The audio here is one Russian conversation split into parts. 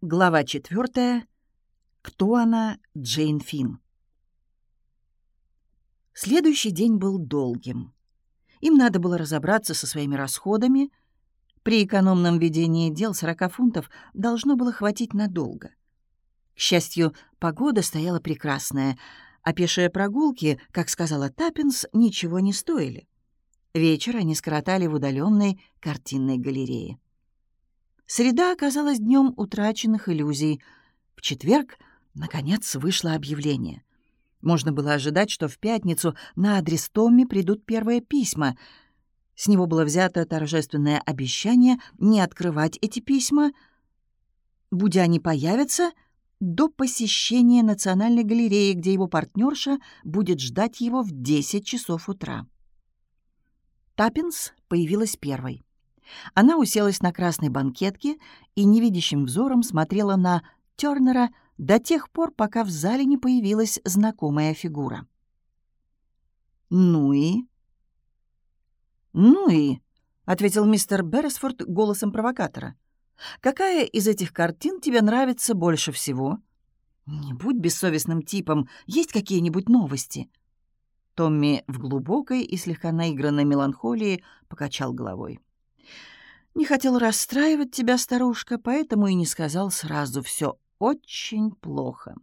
Глава четвертая. Кто она, Джейн Финн? Следующий день был долгим. Им надо было разобраться со своими расходами. При экономном ведении дел 40 фунтов должно было хватить надолго. К счастью, погода стояла прекрасная, а пешие прогулки, как сказала Таппинс, ничего не стоили. Вечер они скоротали в удаленной картинной галерее. Среда оказалась днем утраченных иллюзий. В четверг, наконец, вышло объявление. Можно было ожидать, что в пятницу на адрес Томми придут первые письма. С него было взято торжественное обещание не открывать эти письма, будя они появятся, до посещения Национальной галереи, где его партнерша будет ждать его в 10 часов утра. Таппинс появилась первой. Она уселась на красной банкетке и невидящим взором смотрела на Тёрнера до тех пор, пока в зале не появилась знакомая фигура. «Ну и?» «Ну и?» — ответил мистер Берресфорд голосом провокатора. «Какая из этих картин тебе нравится больше всего?» «Не будь бессовестным типом. Есть какие-нибудь новости?» Томми в глубокой и слегка наигранной меланхолии покачал головой. Не хотел расстраивать тебя, старушка, поэтому и не сказал сразу. Все очень плохо.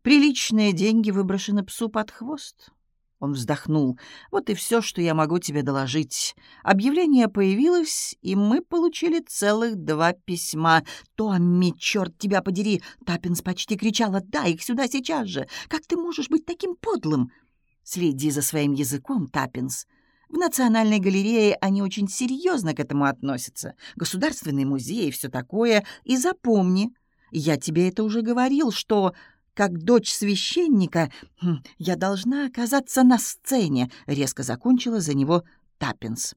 Приличные деньги выброшены псу под хвост. Он вздохнул. «Вот и все, что я могу тебе доложить. Объявление появилось, и мы получили целых два письма. Томми, черт тебя подери!» Таппинс почти кричала. «Дай их сюда сейчас же! Как ты можешь быть таким подлым?» «Следи за своим языком, Таппинс. В Национальной галерее они очень серьезно к этому относятся. Государственный музей и все такое. И запомни, я тебе это уже говорил, что как дочь священника хм, я должна оказаться на сцене», — резко закончила за него Таппинс.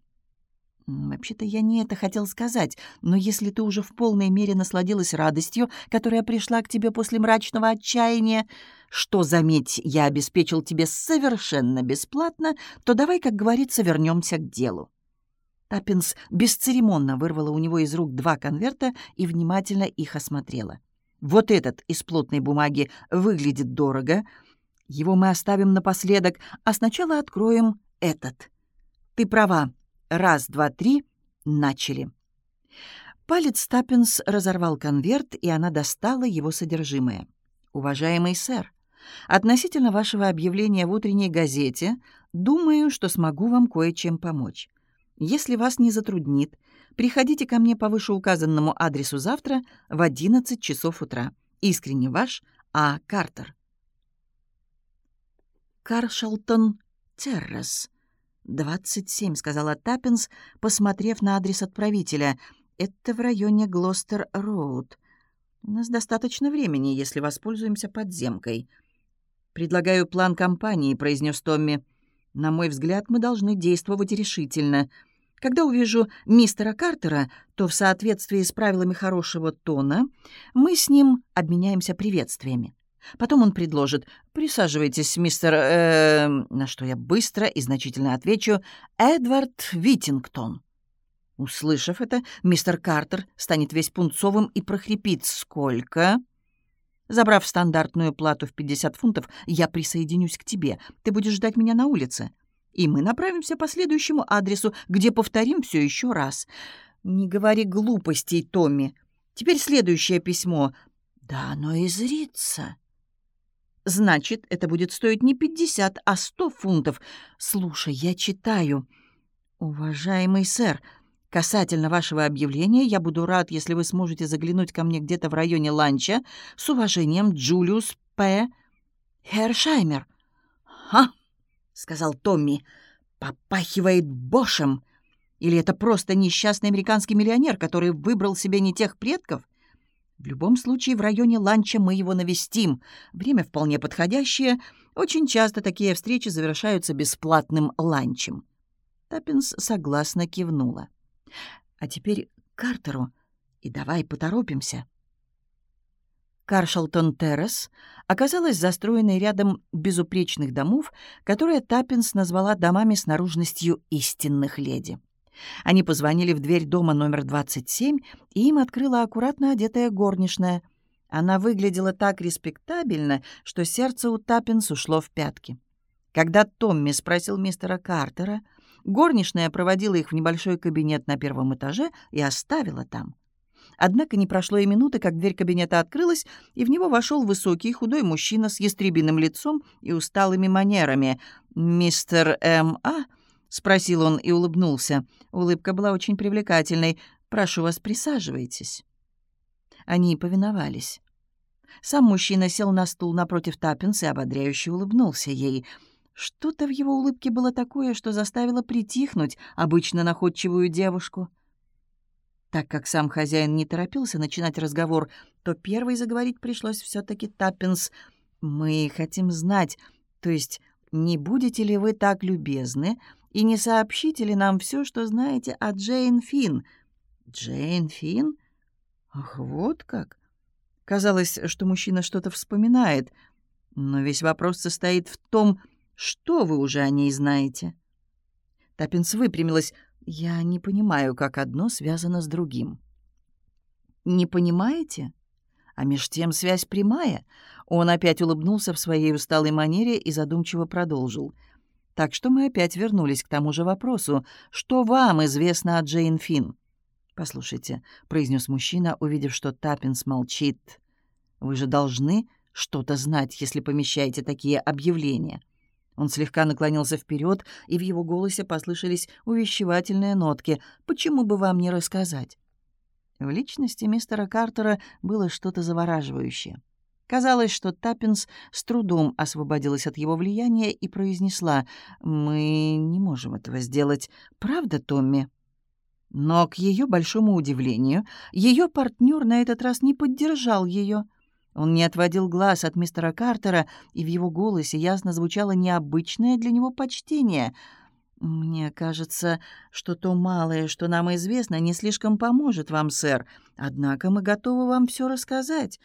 «Вообще-то я не это хотел сказать, но если ты уже в полной мере насладилась радостью, которая пришла к тебе после мрачного отчаяния, что, заметь, я обеспечил тебе совершенно бесплатно, то давай, как говорится, вернемся к делу». Таппинс бесцеремонно вырвала у него из рук два конверта и внимательно их осмотрела. «Вот этот из плотной бумаги выглядит дорого. Его мы оставим напоследок, а сначала откроем этот. Ты права, Раз, два, три. Начали. Палец Таппинс разорвал конверт, и она достала его содержимое. «Уважаемый сэр, относительно вашего объявления в утренней газете, думаю, что смогу вам кое-чем помочь. Если вас не затруднит, приходите ко мне по вышеуказанному адресу завтра в 11 часов утра. Искренне ваш А. Картер». Каршалтон Террас, «Двадцать семь», — сказала Таппинс, посмотрев на адрес отправителя. «Это в районе Глостер-Роуд. У нас достаточно времени, если воспользуемся подземкой». «Предлагаю план компании», — произнес Томми. «На мой взгляд, мы должны действовать решительно. Когда увижу мистера Картера, то в соответствии с правилами хорошего тона мы с ним обменяемся приветствиями. Потом он предложит «Присаживайтесь, мистер...» э, На что я быстро и значительно отвечу «Эдвард Витингтон». Услышав это, мистер Картер станет весь пунцовым и прохрипит «Сколько?» Забрав стандартную плату в 50 фунтов, я присоединюсь к тебе. Ты будешь ждать меня на улице. И мы направимся по следующему адресу, где повторим все еще раз. Не говори глупостей, Томми. Теперь следующее письмо. Да оно и зрится. Значит, это будет стоить не 50, а 100 фунтов. Слушай, я читаю. Уважаемый сэр, касательно вашего объявления, я буду рад, если вы сможете заглянуть ко мне где-то в районе ланча. С уважением, Джулиус П. Хершаймер. «Ха!» — сказал Томми. «Попахивает Бошем. Или это просто несчастный американский миллионер, который выбрал себе не тех предков?» В любом случае, в районе ланча мы его навестим. Время вполне подходящее. Очень часто такие встречи завершаются бесплатным ланчем». Таппинс согласно кивнула. «А теперь Картеру, и давай поторопимся». Каршалтон Террас оказалась застроенной рядом безупречных домов, которые Таппинс назвала домами с наружностью истинных леди. Они позвонили в дверь дома номер 27, и им открыла аккуратно одетая горничная. Она выглядела так респектабельно, что сердце у Таппинс ушло в пятки. Когда Томми спросил мистера Картера, горничная проводила их в небольшой кабинет на первом этаже и оставила там. Однако не прошло и минуты, как дверь кабинета открылась, и в него вошел высокий худой мужчина с ястребиным лицом и усталыми манерами. «Мистер М.А.?» — спросил он и улыбнулся. Улыбка была очень привлекательной. «Прошу вас, присаживайтесь». Они повиновались. Сам мужчина сел на стул напротив Таппинс и ободряюще улыбнулся ей. Что-то в его улыбке было такое, что заставило притихнуть обычно находчивую девушку — так как сам хозяин не торопился начинать разговор, то первой заговорить пришлось все таки Таппинс. «Мы хотим знать, то есть не будете ли вы так любезны и не сообщите ли нам все, что знаете о Джейн Финн?» «Джейн Финн? Ах, вот как!» Казалось, что мужчина что-то вспоминает, но весь вопрос состоит в том, что вы уже о ней знаете. Таппинс выпрямилась. Я не понимаю, как одно связано с другим. Не понимаете? А меж тем связь прямая. Он опять улыбнулся в своей усталой манере и задумчиво продолжил. Так что мы опять вернулись к тому же вопросу. Что вам известно о Джейн Финн? «Послушайте», — произнес мужчина, увидев, что Таппинс молчит. «Вы же должны что-то знать, если помещаете такие объявления. Он слегка наклонился вперед, и в его голосе послышались увещевательные нотки. «Почему бы вам не рассказать?» В личности мистера Картера было что-то завораживающее. Казалось, что Таппинс с трудом освободилась от его влияния и произнесла «Мы не можем этого сделать. Правда, Томми?» Но, к ее большому удивлению, ее партнер на этот раз не поддержал ее. Он не отводил глаз от мистера Картера, и в его голосе ясно звучало необычное для него почтение. «Мне кажется, что то малое, что нам известно, не слишком поможет вам, сэр. Однако мы готовы вам все рассказать».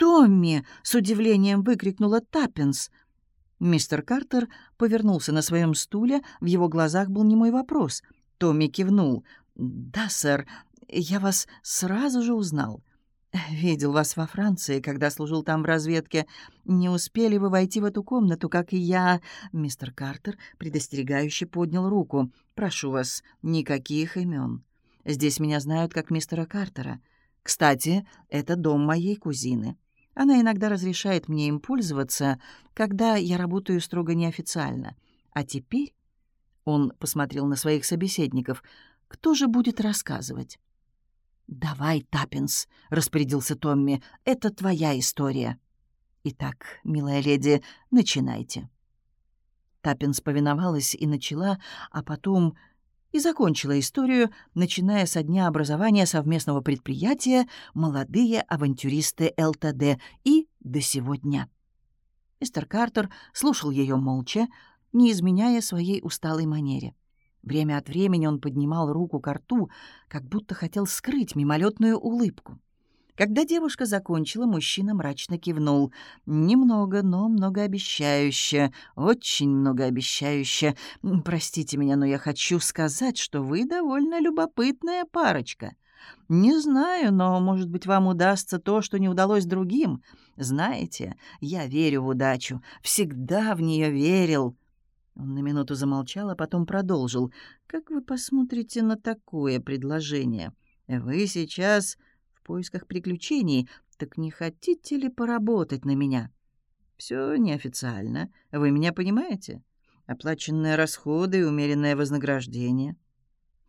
«Томми!» — с удивлением выкрикнула Таппинс. Мистер Картер повернулся на своем стуле, в его глазах был немой вопрос. Томми кивнул. «Да, сэр, я вас сразу же узнал». «Видел вас во Франции, когда служил там в разведке. Не успели вы войти в эту комнату, как и я...» Мистер Картер предостерегающе поднял руку. «Прошу вас, никаких имен. Здесь меня знают как мистера Картера. Кстати, это дом моей кузины. Она иногда разрешает мне им пользоваться, когда я работаю строго неофициально. А теперь...» Он посмотрел на своих собеседников. «Кто же будет рассказывать?» «Давай, Таппинс», — распорядился Томми, — «это твоя история». «Итак, милая леди, начинайте». Таппинс повиновалась и начала, а потом и закончила историю, начиная со дня образования совместного предприятия «Молодые авантюристы ЛТД» и до сегодня. Мистер Картер слушал ее молча, не изменяя своей усталой манере. Время от времени он поднимал руку к рту, как будто хотел скрыть мимолетную улыбку. Когда девушка закончила, мужчина мрачно кивнул. «Немного, но многообещающе, очень многообещающе. Простите меня, но я хочу сказать, что вы довольно любопытная парочка. Не знаю, но, может быть, вам удастся то, что не удалось другим. Знаете, я верю в удачу, всегда в нее верил». Он на минуту замолчал, а потом продолжил. «Как вы посмотрите на такое предложение? Вы сейчас в поисках приключений, так не хотите ли поработать на меня? Все неофициально. Вы меня понимаете? Оплаченные расходы и умеренное вознаграждение».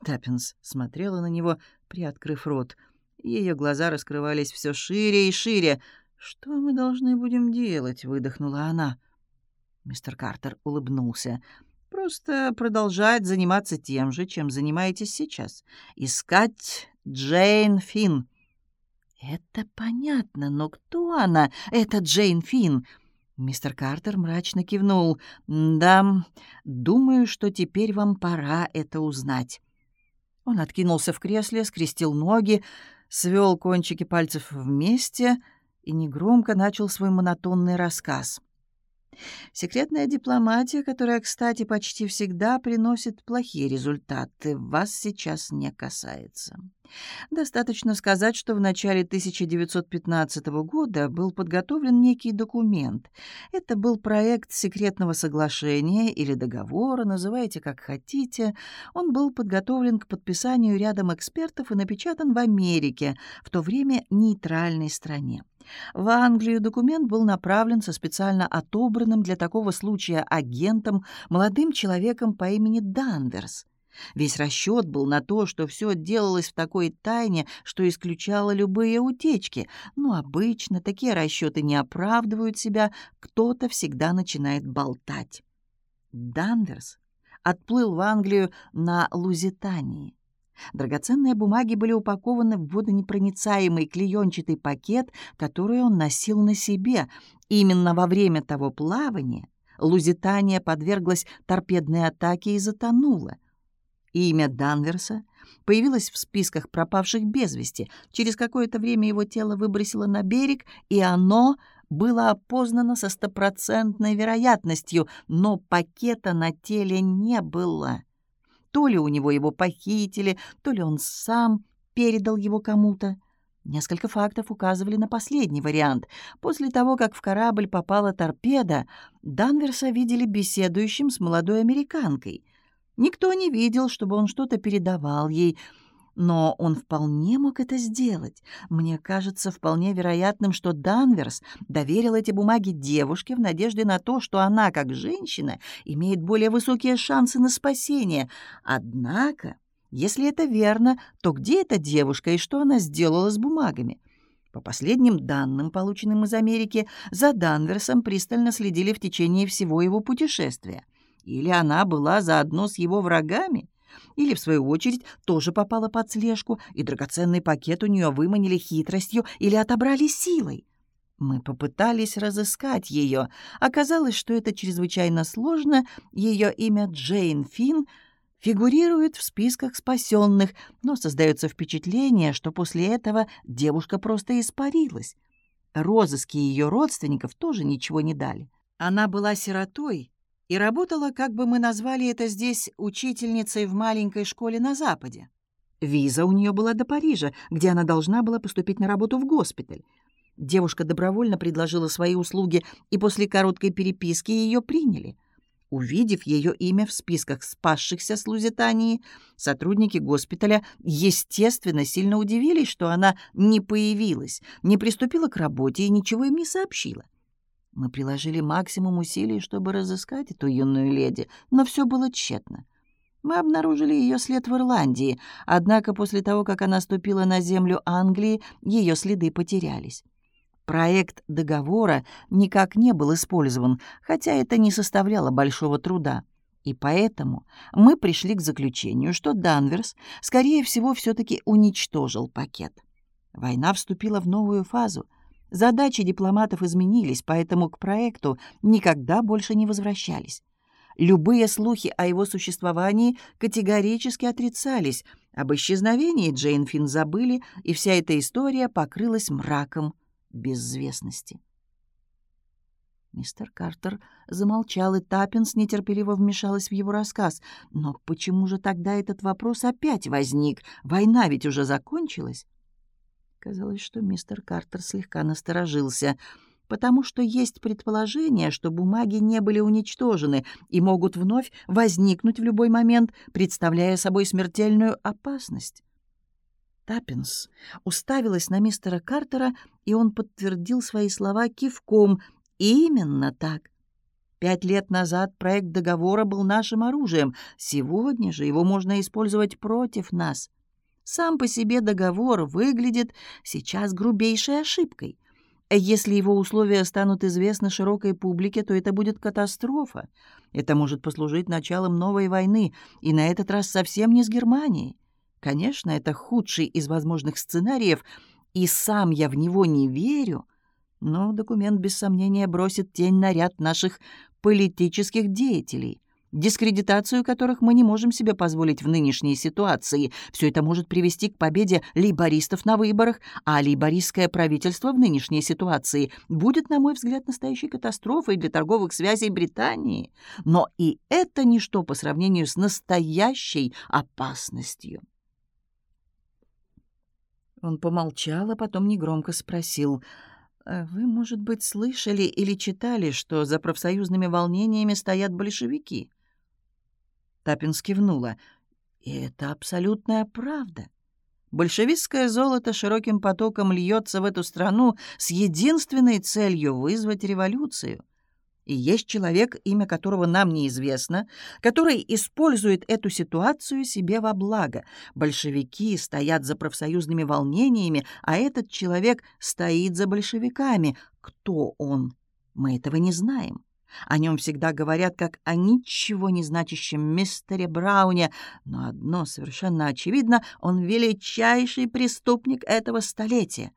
Таппинс смотрела на него, приоткрыв рот. Ее глаза раскрывались все шире и шире. «Что мы должны будем делать?» — выдохнула она. — Мистер Картер улыбнулся. «Просто продолжать заниматься тем же, чем занимаетесь сейчас. Искать Джейн Финн». «Это понятно, но кто она, эта Джейн Финн?» Мистер Картер мрачно кивнул. «Да, думаю, что теперь вам пора это узнать». Он откинулся в кресле, скрестил ноги, свел кончики пальцев вместе и негромко начал свой монотонный рассказ. Секретная дипломатия, которая, кстати, почти всегда приносит плохие результаты, вас сейчас не касается. Достаточно сказать, что в начале 1915 года был подготовлен некий документ. Это был проект секретного соглашения или договора, называйте как хотите. Он был подготовлен к подписанию рядом экспертов и напечатан в Америке, в то время нейтральной стране. В Англию документ был направлен со специально отобранным для такого случая агентом, молодым человеком по имени Дандерс. Весь расчет был на то, что все делалось в такой тайне, что исключало любые утечки. Но обычно такие расчеты не оправдывают себя, кто-то всегда начинает болтать. Дандерс отплыл в Англию на Лузитании. Драгоценные бумаги были упакованы в водонепроницаемый клеенчатый пакет, который он носил на себе. Именно во время того плавания Лузитания подверглась торпедной атаке и затонула. Имя Данверса появилось в списках пропавших без вести. Через какое-то время его тело выбросило на берег, и оно было опознано со стопроцентной вероятностью, но пакета на теле не было. То ли у него его похитили, то ли он сам передал его кому-то. Несколько фактов указывали на последний вариант. После того, как в корабль попала торпеда, Данверса видели беседующим с молодой американкой. Никто не видел, чтобы он что-то передавал ей, но он вполне мог это сделать. Мне кажется вполне вероятным, что Данверс доверил эти бумаги девушке в надежде на то, что она, как женщина, имеет более высокие шансы на спасение. Однако, если это верно, то где эта девушка и что она сделала с бумагами? По последним данным, полученным из Америки, за Данверсом пристально следили в течение всего его путешествия. Или она была заодно с его врагами? Или, в свою очередь, тоже попала под слежку, и драгоценный пакет у нее выманили хитростью или отобрали силой? Мы попытались разыскать ее. Оказалось, что это чрезвычайно сложно. Ее имя Джейн Финн фигурирует в списках спасенных, но создается впечатление, что после этого девушка просто испарилась. Розыски ее родственников тоже ничего не дали. Она была сиротой и работала, как бы мы назвали это здесь, учительницей в маленькой школе на Западе. Виза у нее была до Парижа, где она должна была поступить на работу в госпиталь. Девушка добровольно предложила свои услуги, и после короткой переписки ее приняли. Увидев ее имя в списках спасшихся с Лузитании, сотрудники госпиталя, естественно, сильно удивились, что она не появилась, не приступила к работе и ничего им не сообщила. Мы приложили максимум усилий, чтобы разыскать эту юную леди, но все было тщетно. Мы обнаружили ее след в Ирландии, однако после того, как она ступила на землю Англии, ее следы потерялись. Проект договора никак не был использован, хотя это не составляло большого труда. И поэтому мы пришли к заключению, что Данверс, скорее всего, все-таки уничтожил пакет. Война вступила в новую фазу — Задачи дипломатов изменились, поэтому к проекту никогда больше не возвращались. Любые слухи о его существовании категорически отрицались. Об исчезновении Джейн Финн забыли, и вся эта история покрылась мраком безвестности. Мистер Картер замолчал, и Таппинс нетерпеливо вмешалась в его рассказ. Но почему же тогда этот вопрос опять возник? Война ведь уже закончилась. Казалось, что мистер Картер слегка насторожился, потому что есть предположение, что бумаги не были уничтожены и могут вновь возникнуть в любой момент, представляя собой смертельную опасность. Таппинс уставилась на мистера Картера, и он подтвердил свои слова кивком. «Именно так. Пять лет назад проект договора был нашим оружием. Сегодня же его можно использовать против нас». Сам по себе договор выглядит сейчас грубейшей ошибкой. Если его условия станут известны широкой публике, то это будет катастрофа. Это может послужить началом новой войны, и на этот раз совсем не с Германией. Конечно, это худший из возможных сценариев, и сам я в него не верю, но документ без сомнения бросит тень на ряд наших политических деятелей. Дискредитацию которых мы не можем себе позволить в нынешней ситуации. Все это может привести к победе лейбористов на выборах, а лейбористское правительство в нынешней ситуации будет, на мой взгляд, настоящей катастрофой для торговых связей Британии. Но и это ничто по сравнению с настоящей опасностью. Он помолчал, а потом негромко спросил — «А «Вы, может быть, слышали или читали, что за профсоюзными волнениями стоят большевики?» Таппинс кивнула. «И это абсолютная правда. Большевистское золото широким потоком льется в эту страну с единственной целью вызвать революцию. И есть человек, имя которого нам неизвестно, который использует эту ситуацию себе во благо. Большевики стоят за профсоюзными волнениями, а этот человек стоит за большевиками. Кто он? Мы этого не знаем. О нем всегда говорят как о ничего не значащем мистере Брауне, но одно совершенно очевидно — он величайший преступник этого столетия.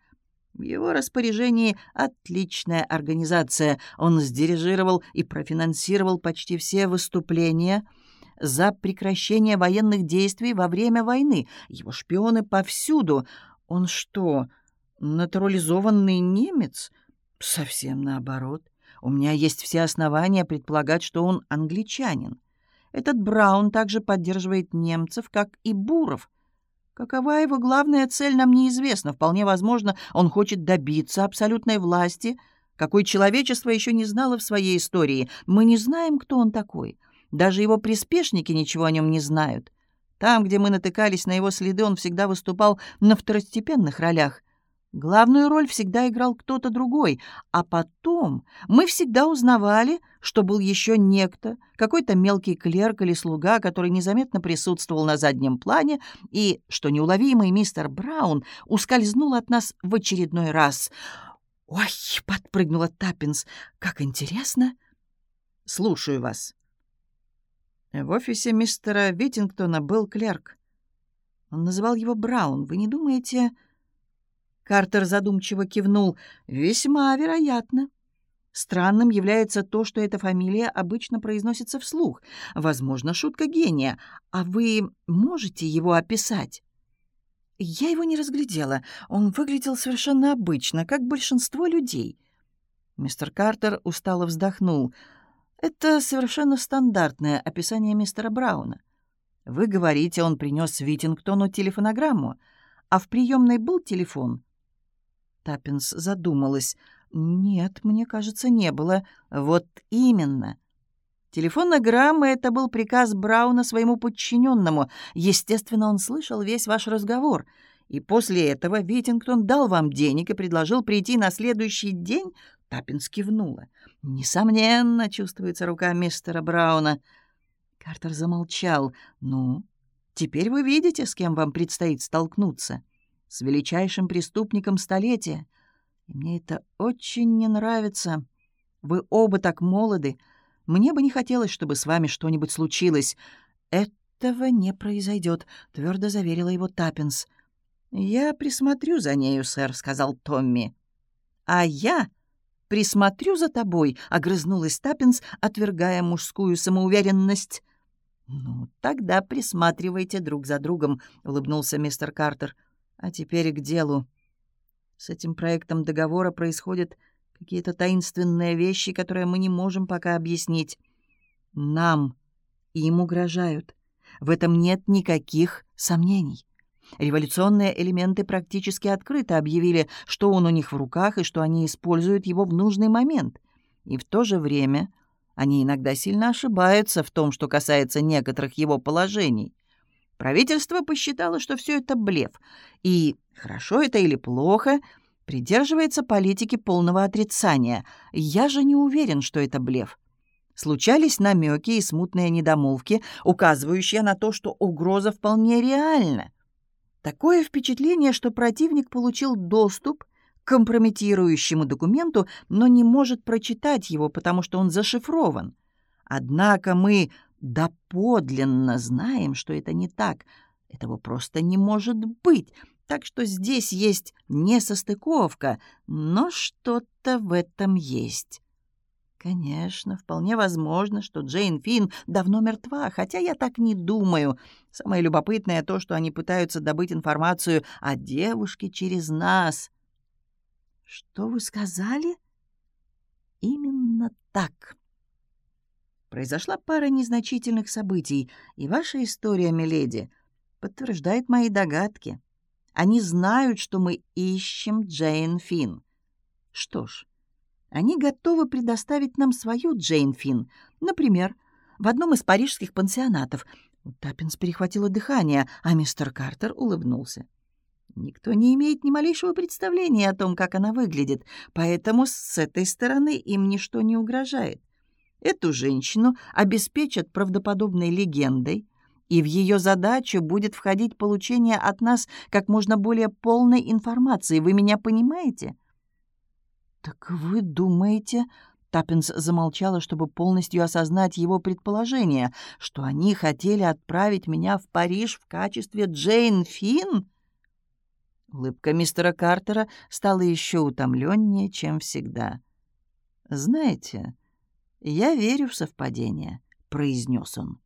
В его распоряжении отличная организация. Он сдирижировал и профинансировал почти все выступления за прекращение военных действий во время войны. Его шпионы повсюду. Он что, натурализованный немец? Совсем наоборот. У меня есть все основания предполагать, что он англичанин. Этот Браун также поддерживает немцев, как и Буров. Какова его главная цель, нам неизвестно. Вполне возможно, он хочет добиться абсолютной власти, какой человечество еще не знало в своей истории. Мы не знаем, кто он такой. Даже его приспешники ничего о нем не знают. Там, где мы натыкались на его следы, он всегда выступал на второстепенных ролях. Главную роль всегда играл кто-то другой, а потом мы всегда узнавали, что был еще некто, какой-то мелкий клерк или слуга, который незаметно присутствовал на заднем плане, и что неуловимый мистер Браун ускользнул от нас в очередной раз. «Ой!» — подпрыгнула Таппинс. «Как интересно!» «Слушаю вас». В офисе мистера Виттингтона был клерк. Он называл его Браун. Вы не думаете... Картер задумчиво кивнул. «Весьма вероятно. Странным является то, что эта фамилия обычно произносится вслух. Возможно, шутка гения. А вы можете его описать?» «Я его не разглядела. Он выглядел совершенно обычно, как большинство людей». Мистер Картер устало вздохнул. «Это совершенно стандартное описание мистера Брауна. Вы говорите, он принес Витингтону телефонограмму, а в приемной был телефон?» Таппинс задумалась. «Нет, мне кажется, не было. Вот именно». Телефонограмма — это был приказ Брауна своему подчиненному. Естественно, он слышал весь ваш разговор. И после этого Витингтон дал вам денег и предложил прийти на следующий день. Таппинс кивнула. «Несомненно, чувствуется рука мистера Брауна». Картер замолчал. «Ну, теперь вы видите, с кем вам предстоит столкнуться» с величайшим преступником столетия. И мне это очень не нравится. Вы оба так молоды. Мне бы не хотелось, чтобы с вами что-нибудь случилось. Этого не произойдет, твердо заверила его Таппинс. Я присмотрю за нею, сэр, сказал Томми. А я присмотрю за тобой, огрызнулась Таппинс, отвергая мужскую самоуверенность. «Ну, тогда присматривайте друг за другом», — улыбнулся мистер Картер. А теперь к делу. С этим проектом договора происходят какие-то таинственные вещи, которые мы не можем пока объяснить. Нам им угрожают. В этом нет никаких сомнений. Революционные элементы практически открыто объявили, что он у них в руках и что они используют его в нужный момент. И в то же время они иногда сильно ошибаются в том, что касается некоторых его положений. Правительство посчитало, что все это блеф, и, хорошо это или плохо, придерживается политики полного отрицания. Я же не уверен, что это блеф. Случались намеки и смутные недомолвки, указывающие на то, что угроза вполне реальна. Такое впечатление, что противник получил доступ к компрометирующему документу, но не может прочитать его, потому что он зашифрован. Однако мы доподлинно знаем, что это не так. Этого просто не может быть. Так что здесь есть несостыковка, но что-то в этом есть. Конечно, вполне возможно, что Джейн Финн давно мертва, хотя я так не думаю. Самое любопытное то, что они пытаются добыть информацию о девушке через нас. Что вы сказали? Именно так. Произошла пара незначительных событий, и ваша история, миледи, подтверждает мои догадки. Они знают, что мы ищем Джейн Финн. Что ж, они готовы предоставить нам свою Джейн Финн. Например, в одном из парижских пансионатов. Таппинс перехватило дыхание, а мистер Картер улыбнулся. Никто не имеет ни малейшего представления о том, как она выглядит, поэтому с этой стороны им ничто не угрожает. Эту женщину обеспечат правдоподобной легендой, и в ее задачу будет входить получение от нас как можно более полной информации. Вы меня понимаете?» «Так вы думаете...» Таппинс замолчала, чтобы полностью осознать его предположение, что они хотели отправить меня в Париж в качестве Джейн Финн? Улыбка мистера Картера стала еще утомленнее, чем всегда. «Знаете, я верю в совпадение», — произнес он.